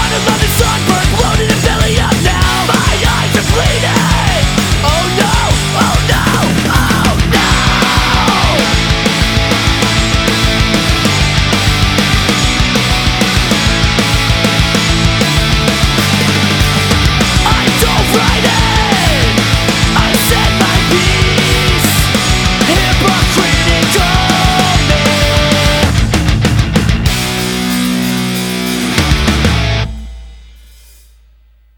one the sun.